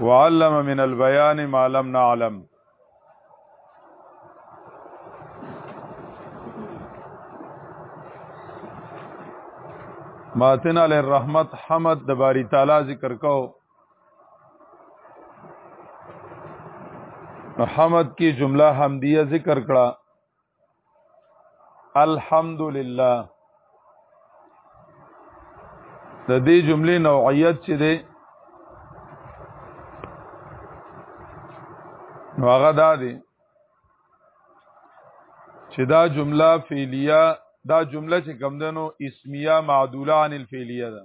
وعلم من البيان ما لم نعلم ماتنا للرحمت حمد د باری تعالی ذکر کو حمد کی جمله حمدیه ذکر کړه الحمد لله د دې جملې نوعیت چې دی نو هغه دا دی چې دا جمله فعلیه دا جمله چې کم دنو اسمیه معدوله عن الفعلیه ده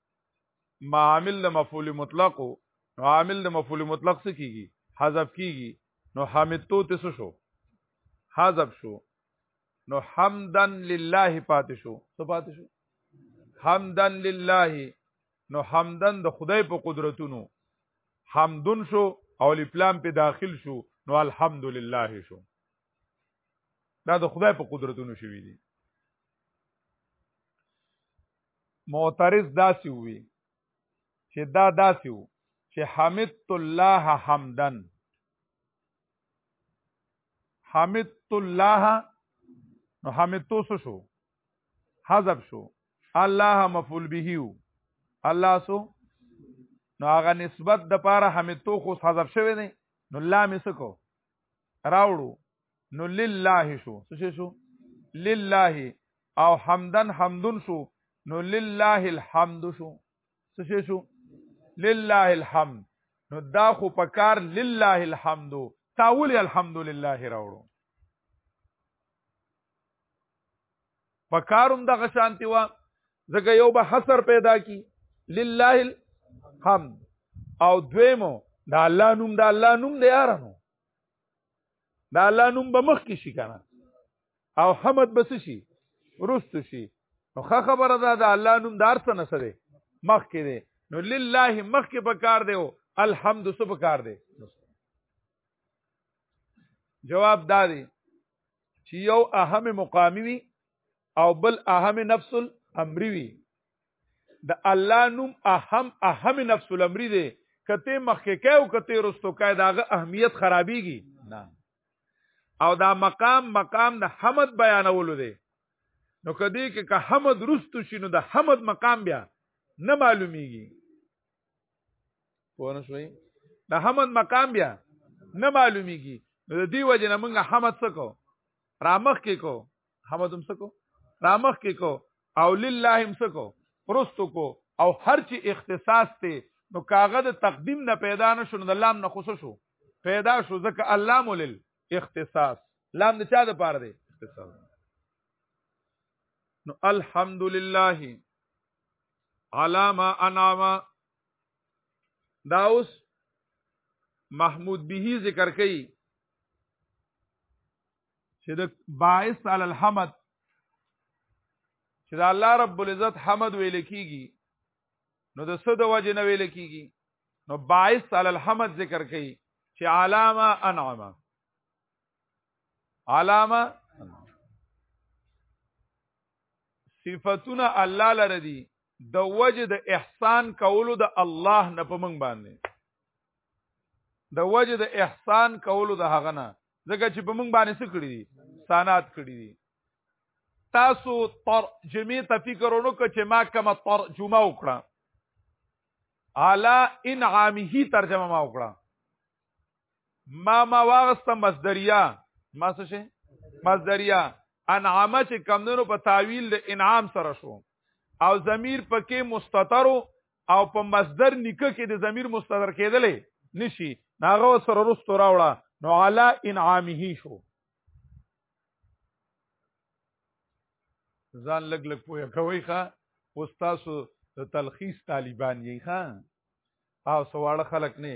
ما عامل د مفعول مطلق نو عامل د مفعول مطلق څه کیږي حذف کیږي نو حمد تو تس شو حذف شو نو حمدا لله پات شو څه پات شو حمدا لله نو حمدا د خدای په قدرتونو حمدن شو او لپلام په داخل شو نو الحمدلله شو دا د خدای په قدرتونو شوی دی معترض داسې وي چې دا داسې وو چې حمد الله حمدن حمد الله نو حمد تو شو حذف شو الله مفعول به الله سو نو هغه نسبت د پاره حمد تو خو حذف شوی دی نو لام سکو راوړو نو لله شو څه شو لله او حمدن حمدن شو نو لله الحمد شو څه شو لله الحمد نو دا خو پکار لله الحمد تاول الحمدلله راوړو پکاروم د غشانتی وا زګه یو به حسر پیدا کی لله الحمد او دویمو دا الله نوم دا الله نوم دی یارانو دا الله نوم به مخ کې شي کنه او حمد بس شي رست شي نو خه خبره ده دا الله نوم دار څه نه سره مخ کې دی نو لله مخ کې پکار دی او الحمد سو پکار دی جواب دا دی چې یو اهم مقامی وي او بل اهم نفس الامری وي د الله نوم اهم اهم نفس الامر دی کته مخکې کې او کته رستو کې داغه اهمیت خرابېږي نه او دا مقام مقام د حمد بیانولو دی نو کدی کې که حمد رستو شي نو د حمد مقام بیا نه معلومیږي پوه شوي د حمد مقام بیا نه معلومیږي نو د دې وجه نه موږ حمد څه کو رامخ کې کو حمد هم سکو رامخ کې کو او لله هم سکو پرستو کو او هر چی اختصاص ته نو کاغذ تقدیم نه پیدا نشو نو د لام نه خصوص شو پیدا شو ځکه اللام لل اختصاص لام د چا د پاره دی اختصاص نو الحمدلله علامه انعام دا اوس محمود به ذکر کوي چې د باعث علی الحمد چې د الله رب العزت حمد ویل کیږي نو د څه د وجه نه ویل کیږي نو باعث علی الحمد ذکر کوي چې علامه انعمه علامه صفاتونه الله لره دي د وجه د احسان کولو د الله نه په منګ باندې د وجه د احسان کولو د هغه نه ځکه چې په موږ باندې څه کړی دي سانات کړی دي تاسو ترجمه ته فکر ونو که چې ما کوم ترجمه وکړه اعلی انعامه ترجمه ما وکړه ما ما واغسته مصدریه ما څه شي مصدریه انعامه چې کمندونو په تعویل د انعام سره شو او ضمیر پکې مستترو او په مصدر نکه کې د ضمیر مستدر کېدلې نشي ناغه سره رستو راوړه نو علا انعامه شو ځان لګ لګ پوهه کوي ښا اوس تاسو د تلخیص طالبان یې ښا او سواړه خلک نه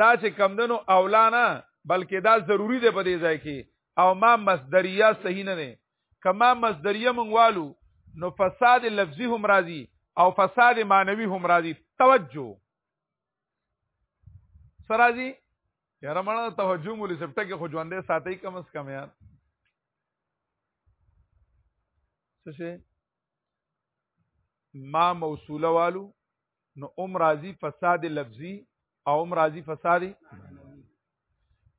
دا چې کمدنو اولا نه بلکې دا ضروری دی په دې ځای کې او ما مصدریه صحیح نه نه کما مصدریه مونږوالو نو فساد لفظي هم راځي او فساد معنوي هم راځي توجه سرازي یاره مړه توجه مولي سپټه کې خو ژوندې ساتي کم اس کم یار څه شي ما موصوله والو نو ام راضی فساد لفظي او ام راضی فساد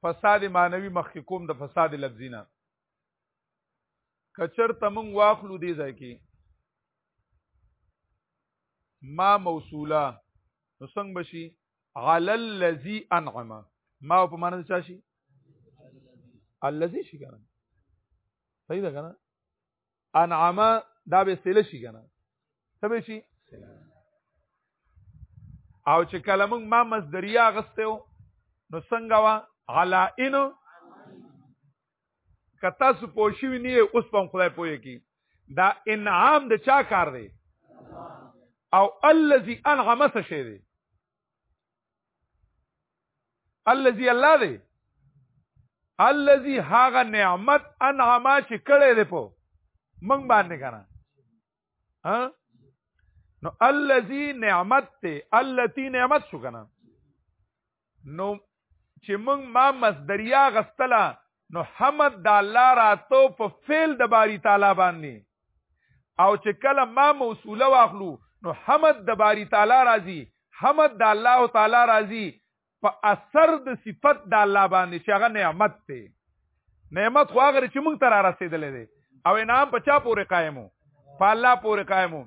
فساد معنوي مخکې کوم د فساد لفظي نه کچر تمون واخلو دی ځای کې ما موصوله نو څنګه بشي علی الذی انعم ما په معنی څه شي الذی شي کنه صحیح ده کنه انعام دا به سله شي کنه څه به شي او چې کله موږ ما مصدریا غستو نو څنګه وا علا ان کتا سو پوښوی نه اوس په خدای پوهه کی دا انعام د چا کار دی او الذي انعم څه شی دی الذي الله دی الذي هاغه نعمت انعام چې کړي دی په موږ باندې کنه ها نو الذي نعمت ته التي نعمت شو کنه نو چې موږ ما مصدریا غستله نو حمد د الله راتو په فعل د باری تعالی باندې او چې کله ما موصوله واخلو نو حمد د باری تعالی راضي حمد د الله تعالی راضي په اثر د صفت د الله باندې چې هغه نعمت ته نعمت خو هغه چې موږ ته را رسیدلې دي او انعام په چا پورې قائمو په الله پورې قائمو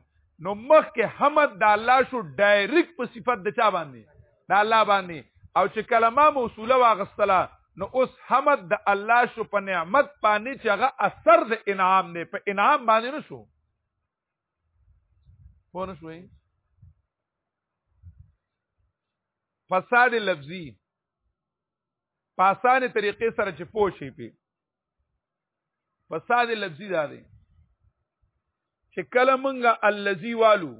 نو مخکې حمد د الله شو ډایرک په صفت د چا باندې د الله باندې او چې کلمه موصوله واغستله نو اوس حمد د الله شو په نعمت باندې چې هغه اثر د انعام نه په انعام باندې نه شو پوه نه شوي فساد لفظي په اسانه طریقې سره چې پوه شي پی فساد لفظي دا دی چې کله مونږه الذي والو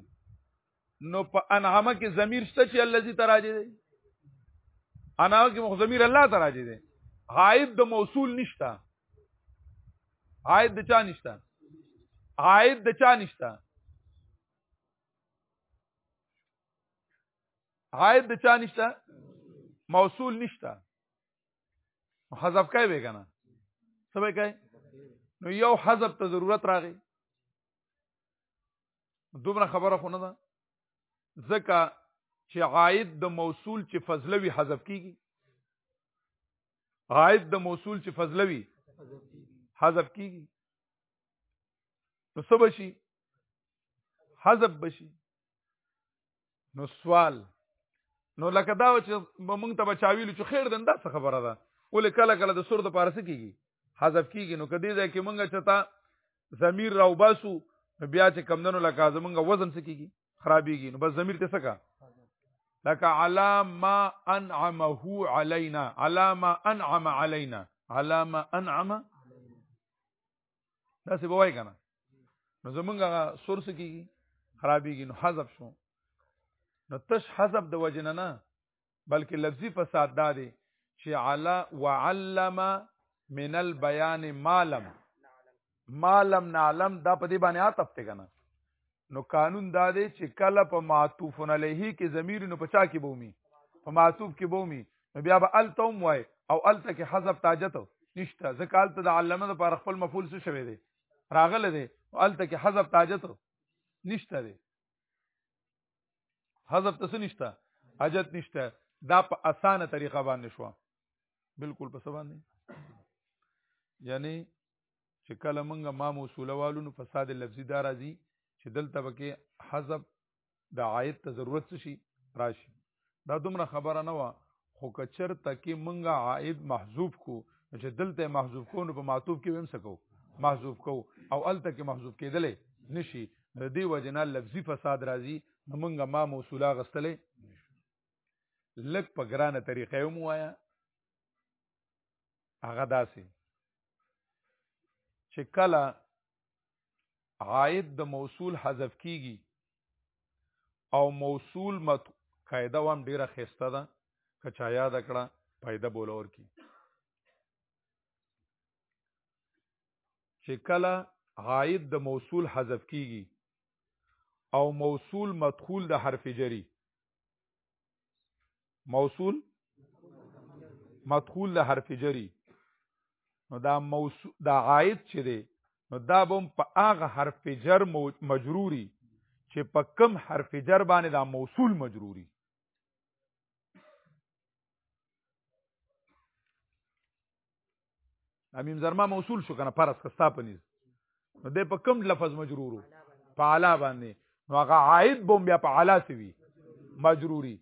نو په انعامه کې ضمیر شته چې الذي تراجه دی انعامه کې مخ ضمیر الله تراجه دی غائب د موصول نشتا عائد د چا نشتا عائد د چا نشتا عائد د چا نشته موصول نشته حذف کوي به کنه څه به کوي نو یو حذف ته ضرورت راغی دومره خبره خو نه ده ځکه چې عائد د موصول چې فضلوي حذف کیږي عائد د موصول چې فضلوي حذف کیږي نو څه بشي حذف بشي نو سوال نو لکه دا چې مونږ ته بچاویل چې خیر دنده څه خبره ده ولې کله کله د سر د پارس کیږي حذف کیږي نو کدی ځای کې مونږ چتا ضمیر راو باسو بیا چې کمندنو لکه زمونږ وزن څه کیږي خرابېږي نو بس ضمیر ته سکا لکه علامه انعمه علينا علامه انعم علينا علامه انعم دا څه بوای کنه نو زمونږ هغه سورس کیږي خرابېږي نو حذف شو نو تش حذف د وجنه نه بلکې لفظي فساد دا دی چې علا وعلم من البيان مالم مالم نعلم دا په دې باندې عاطف ته کنه نو قانون دا دی چې کله په معطوف علیه کې ضمیر نو پچا کې بومي په معطوف کې بومي نو بیا به التوم وای او الته کې حذف تاجت نشته ځکه الته د علامه لپاره خپل مفعول څه شوی دی راغله دی او الته کې حذف تاجت نشته دی حذف تاسو نشته حاجت نشته دا په اسانه طریقه باندې شو بالکل په سبا نه یعنی چې کله مونږه ما موصوله والو نو فساد لفظي دا راځي چې دلته بکې حذف د عاید ته ضرورت شي راشي دا دومره خبره نه و خو کچر تکي مونږه عاید محذوف کو چې دلته محذوف کو نو په معطوف کې ویم سکو محذوف کو او الته کې محذوف کېدلې نشي د دې وجنا لفظي فساد راځي نو مونږه ما موصوله غستلې لک په ګرانه طریقې مو وایا هغه داسې چې کله عائد د موصول حذف کیږي او موصول مت قاعده هم ډیره خسته ده که چا یاد کړه پیدا بولور کی چې کله عائد د موصول حذف کیږي او موصول مدخول د حرف جری موصول مدخول له حرف جری نو دا موصول دا عائد چې دی نو دا بم په هغه حرف جر مجروري چې په کم حرف جر باندې دا موصول مجروري امیم زرما موصول شو کنه پرس کستا پنیز نو د په کم لفظ مجرورو په علا باندې نو هغه عائد بوم بیا په علا سوي مجروري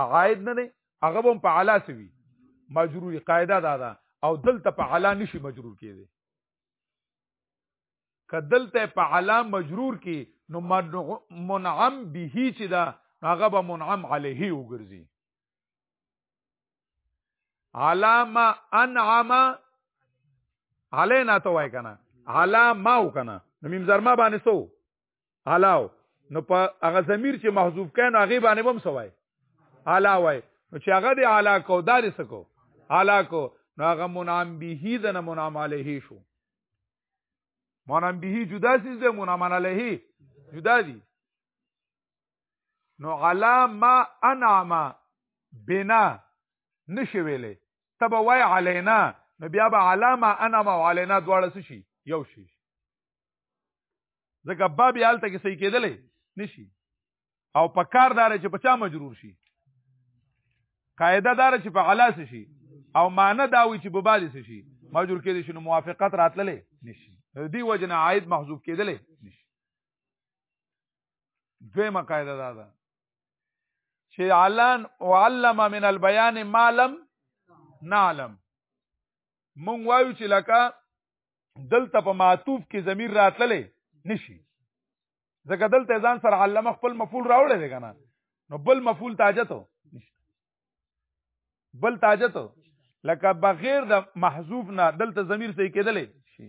هغه عائد نه نه هغه بوم په علا سوي مجروري قاعده دا ده او دلته په علا نشي مجرور کېږي کدلته په علا مجرور کې نو منعم به چې دا هغه به منعم علیه وګرځي علامه انعم علينا توای کنه علامه او کنه نو میم زرما باندې سو علاو نو په هغه ضمیر چې محذوف کین هغه باندې بم سوای علا وای نو چې هغه دی علا کو دار سکو علا کو نو هغه منعم به دنه منعم علیه شو منعم به جدا سیز ده منعم علیه جدا دي نو علا ما انعم بنا نشي ویلې تبه وای علینا نو بیا به علا ما انعم او علینا دواړه څه شي یو شي ځکه باب یې حالت کې صحیح کېدلې نشي او په کار دار چې په چا مجرور شي قاعده دار چې په علا شي او معنی دا وي چې په باز شي مجرور کېدې شنو موافقت راتللې نشي دی وجنه عائد محذوف کېدلې نشي دویمه قاعده دا ده چې علان علم من البيان ما لم نعلم مونږ وایو چې لکه دلته په معطوف کې ضمیر راتللی نشي ځکه دلته ځان سره علامه خپل مفعول راوړی دی کنه نو بل مفعول تاجتو بل تاجتو لکه بغیر د محذوف نه دلته ضمیر صحیح کېدلی شي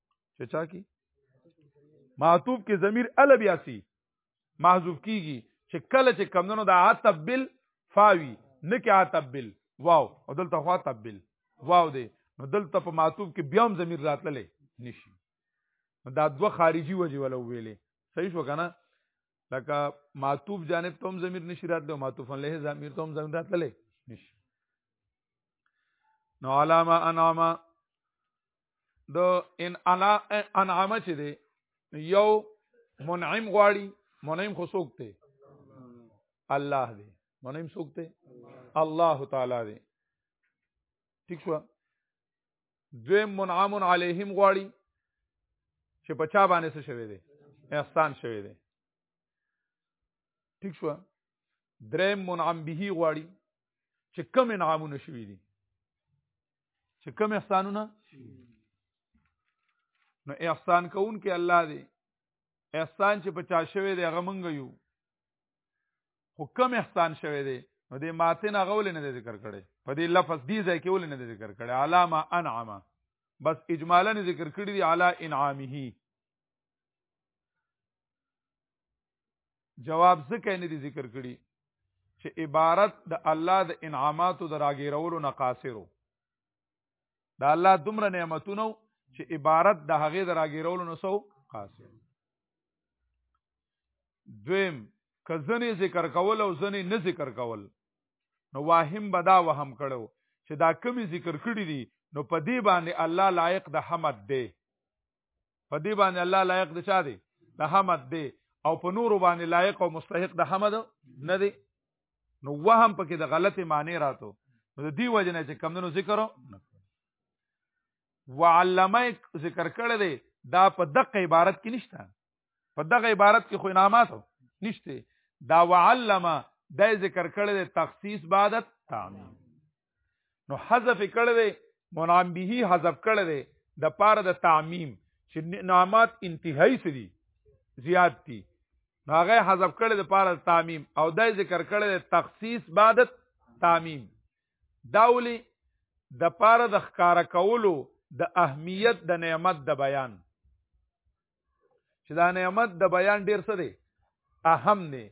چې چا کی معطوف کې ضمیر ال بیا سی محذوف کیږي چې کله چې کمندونو د عتب بل فاوی نه کې عتب بل واو او دلته خو عتب بل واو دی نو دلته په معطوف کې بیا هم ضمیر راتللې نشي دا دوه خارجي وجه ولا ویلې صحیح شو کنه لکه معطوف جانب ته هم ضمیر نشي راتللی او معطوفا له ضمیر ته هم ضمیر راتللی نشي نو علامه انعامه د ان انا انعام چې دی یو منعم غواړي منعم خو څوک دی الله دی منعم څوک دی الله تعالی دی ٹھیک شو دوی منعم علیهم غواړي چې په چا باندې څه شوی دی احسان شوی دی ٹھیک شو درې منعم به غواړي چې کم انعامونه شوی دي چې کوم احسانونه نو احسان کوون کې الله دی احسان چې په چا شوی دی هغه مونږ یو خو کوم احسان شوی دی نو دې ماته نه غول نه ذکر کړي په دې لفظ دی ځای کې ول نه ذکر کړي علامه انعام بس اجمالا ذکر کړی دی علی انعامه جواب ځکه نه دي ذکر کړي چې عبارت د الله د انعاماتو د راګیرولو نه قاصرو د الله دومره نعمتونه چې عبارت د هغه د راګیرولو نه سو قاصر دویم کزنې ذکر کول او ځنې نه ذکر کول نو واهم بدا وهم کړو چې دا کمی ذکر کړی دي نو په دې باندې الله لایق د حمد دی په دې باندې الله لایق دی چا دی د حمد دی او په نور باندې لایق او مستحق د حمد نه دی نو وهم پکې د غلطې معنی راتو نو د دې وجه نه چې کمندونو ذکر وعلمه ذکر کړی دی دا په دقه عبارت کې نشته په دغه عبارت کې خو انعامات نشته دا وعلمه دا ذکر کړی دی تخصیص بعد تعمیم نو حذف کړی دی منعم به حذف کړی دی د پاره د تعمیم چې نعمت انتهایی سدي زیات دي هغه حذف کړی د پاره د تعمیم او د ذکر کړی د تخصیص بعد تعمیم داولی د پاره د ښکارا کولو د اهمیت د نعمت د بیان چې دا نعمت د بیان ډیر څه دی اهم دی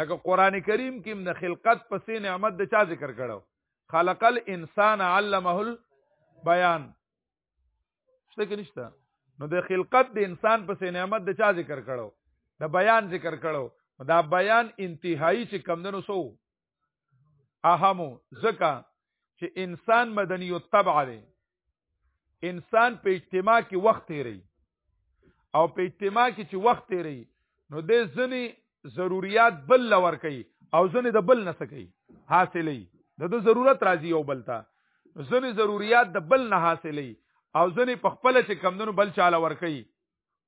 لکه قران کریم کې د خلقت پسې نعمت د چا ذکر کړو خلق الانسان علمه البيان شته کې نشته نو د خلقت د انسان پسې نعمت د چا ذکر کړو د بیان ذکر کړو دا بیان انتهایی چې کمندونو سو اهمو ځکه چې انسان مدني او طبع دی انسان په اجتماع کې وخت تیری او په اجتماع کې چې وخت تیری نو د ځنی ضرورت بل لور کوي او ځنی د بل نس کوي حاصلې د د ضرورت راځي او بل ته ځنی ضرورت د بل نه حاصلې او ځنی په خپل چې کمندونو بل چاله ور کوي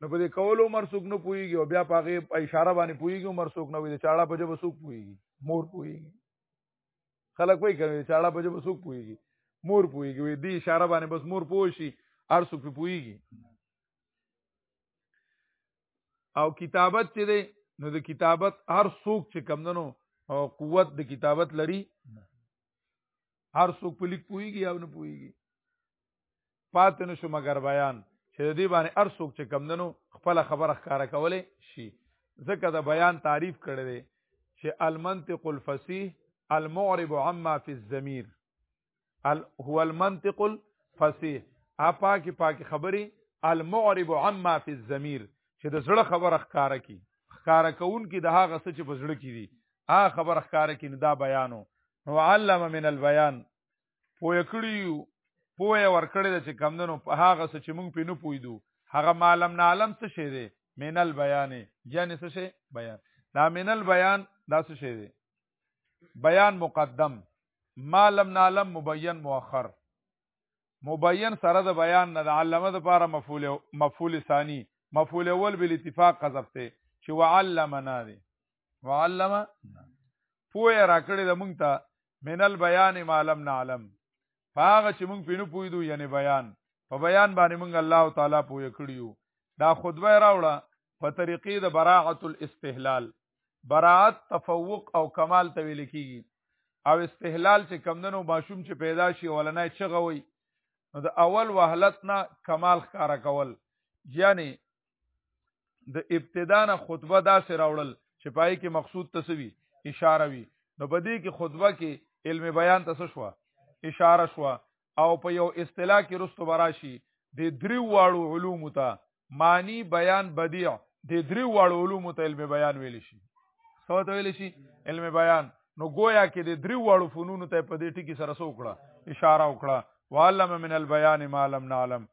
نو په دې کول عمر څوک نه پويږي او بیا په هغه په اشاره باندې پويږي عمر څوک نه وي د چاړه په جبه څوک پويږي مور پويږي خلک وایي کوي چاړه په جبه څوک پويږي مور پويږي وي دې اشاره باندې بس مور پوي شي هر څوک پويږي او کتابت چې دی نو د کتابت هر څوک چې کم دنو او قوت د کتابت لري هر څوک په لیک پويږي او نه پويږي پاتې نشو مګر بیان چې د دې باندې هر څوک چې کمندنو خپل خبره ښکارا کولې شي ځکه د بیان تعریف کړی دی چې المنطق الفصیح المعرب عما فی الضمیر هو المنطق الفصیح اپا کې پاکي خبري المعرب عما فی الضمیر چې د زړه خبره ښکارا کی ښکارا کون کې د هغه څه چې په زړه کې دي هغه خبره ښکارا کی نه دا بیانو نو علم من البیان پوهه کړی یو پوهه ورکړی د چې کمندنو په هغه څه چې مونږ په نه پویدو هغه معلم نه عالم څه شی دی مینل بیان یعنی څه شی بیان دا مینل بیان دا څه شی دی بیان مقدم معلم نه عالم مبین مؤخر مبین سره د بیان نه د علامه د لپاره مفعول مفعول ثانی مفعول اول بل اتفاق قذف ته چې وعلمنا دی وعلم پوهه راکړې د مونږ ته من البيان ما لم نعلم هغه چې موږ پینو پویدو یعنی بیان په بیان باندې موږ الله تعالی پوی کړیو دا خطبه راوړه په طریقې د براعت الاستهلال براعت تفوق او کمال ته ویل کیږي او استهلال چې کمندنو ماشوم چې پیدا شي ولنه چغوي نو د اول وهلت نه کمال ښکارا کول یعنی د ابتدا نه خطبه داسې راوړل چې پای کې مقصود تسوي اشاره وي نو په دې کې خطبه کې علم بیان تس شو اشاره شو او په یو اصطلاح کې رستو براشي د درې واړو علوم ته معنی بیان بدیع د درې واړو علوم ته علم بیان ویل شي څه ته ویل شي علم بیان نو گویا کې د درې واړو فنونو ته په دې ټکی سره سوکړه اشاره وکړه وعلم من البيان ما لم نعلم